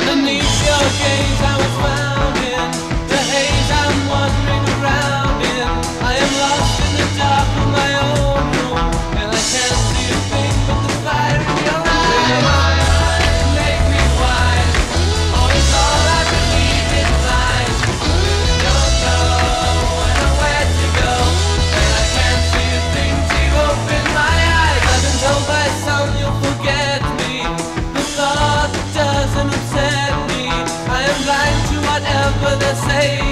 underneath your found say